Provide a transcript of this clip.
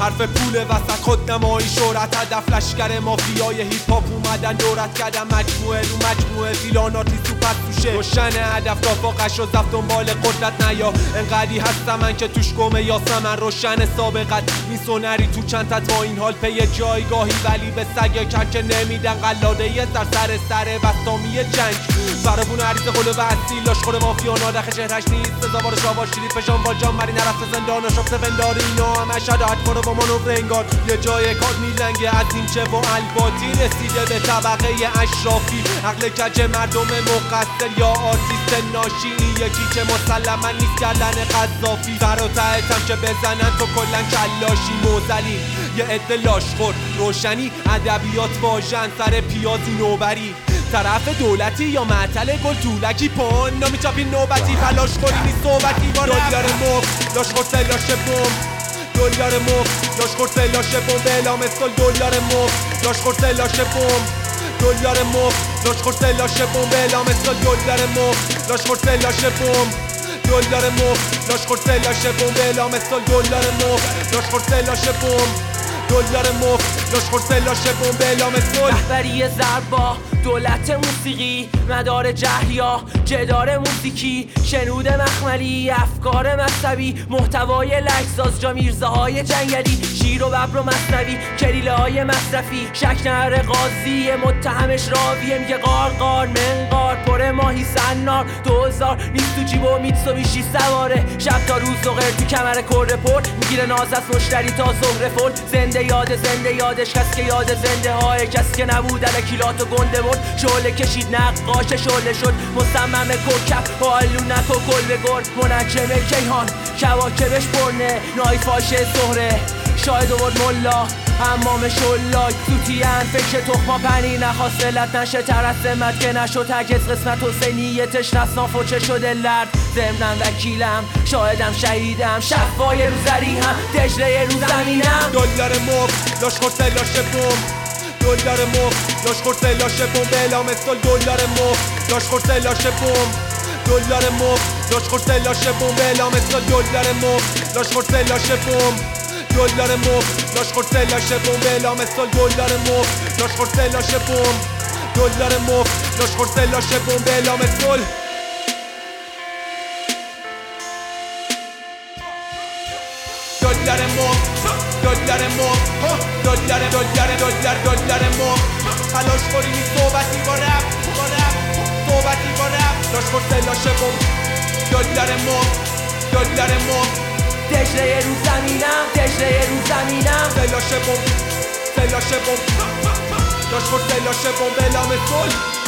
حرف پول وسط خود نمایی شهرت هدف لشکر مافیای هیپ هاپ اومدن دورت کردن. مجموعه رو مجموعه ویلاناتی تو پس توشه. روشن هدف تا فوقش و زفت دنبال قدرت نیا. انقدی هستم من که توش گمه یاسمن. روشن سابقت میسونری تو چند تا این حال پی جایگاهی. ولی به سگ کر که نمیدن قلاده سر سر سر بستامی جنگ. فرابون عریض قلو و اصیل. لاشخور مافیا نادخ چهرش نیست. سزاوار شاوا شیرید فشان. با جان مری نرفت زندان و شفت بنداری اینا. همه شدت منو رنگار یه جای کار میلنگه از این چه و الباتی رسیده به طبقه اشرافی. عقل کج مردم مقصر یا آرتیست ناشی. این یکی که مسلما نیست کردن قذافی. سر و تهتم که بزنن تو کلا کلاشی. موزلی یه عده لاشخور روشنی ادبیات واژن. سر پیازی نوبری. طرف دولتی یا معطل گل طولکی پون. نمیچاپی نوبتی فلاش خوری نیست صحبتی با دلار مفت. لاش خورد سلاش بوم دلار مفت. لاش خورد بوم به اعلام سال دلار مفت. لاش خورد سلاش بوم دلار مفت. لاش خورد سلاش بوم به اعلام سال دلار مفت. لاش خورد سلاش بوم دلار مفت. لاش خورد سلاش بوم به اعلام سال دلار مفت. لاش خورد سلاش بوم دلار مفت. لاش خورد سلاش بوم سال رهبری زربا دولت موسیقی مدار جهیا جدار موسیقی شنود مخملی افکار مذهبی محتوای لجساز جا میرزه های جنگلی شیر و ببر و مصنوی کلیله های مصرفی شک نهر قاضی متهمش راویه میگه قار قار پر سنار دوزار نیست تو جیب و میتسوبیشی سواره. شب تا روز و تو کمر کره پر. می‌گیره ناز از مشتری تا ظهر فل. زنده یاد زنده یادش کس که یاد زنده های کس که نبود الکیلات و گنده مرد. شعله کشید نقاش شعله شد. مصمم کوکب آلونک و گل به گرد. منجم کیهان. کواکبش برنه نایت فاشه سهره شاید آورد ملا امام شلاک. سوتیان فکر تخما پنی نخواست علت نشه. ترسمت که نشد هرگز قسمت حسینیتش نصناف و چه شده لرد. ضمنم وکیلم شاهدم شهیدم. شفای روزری هم دجله رو زمینم. دلار مفت لاش خورد سلاش بوم. دلار مفت لاش خورد سلاش بوم. اعلام سال دلار مفت لاش خورد سلاش بوم. دلار مفت لاش خورد سلاش بوم. اعلام سال دلار مفت لاش خورد سلاش بوم. دلار مفت. لاش خورد سلاش بوم اعلام سال دلار مفت. لاش خورد سلاش بوم. دلار مفت. لاش خورد سلاش بوم به اعلام سال. دلار مفت. دلار مفت. دلار دلار دلار دلار مفت. تلاش خوری نیست صحبتی با رپ با رپ صحبتی با رپ لاش خورد سلاش بوم. دلار مفت. دلار مفت. دجله رو زمینم دجله رو زمینم. سلاش بوم سلاش بوم لاش خورد سلاش بوم به اعلام صلح.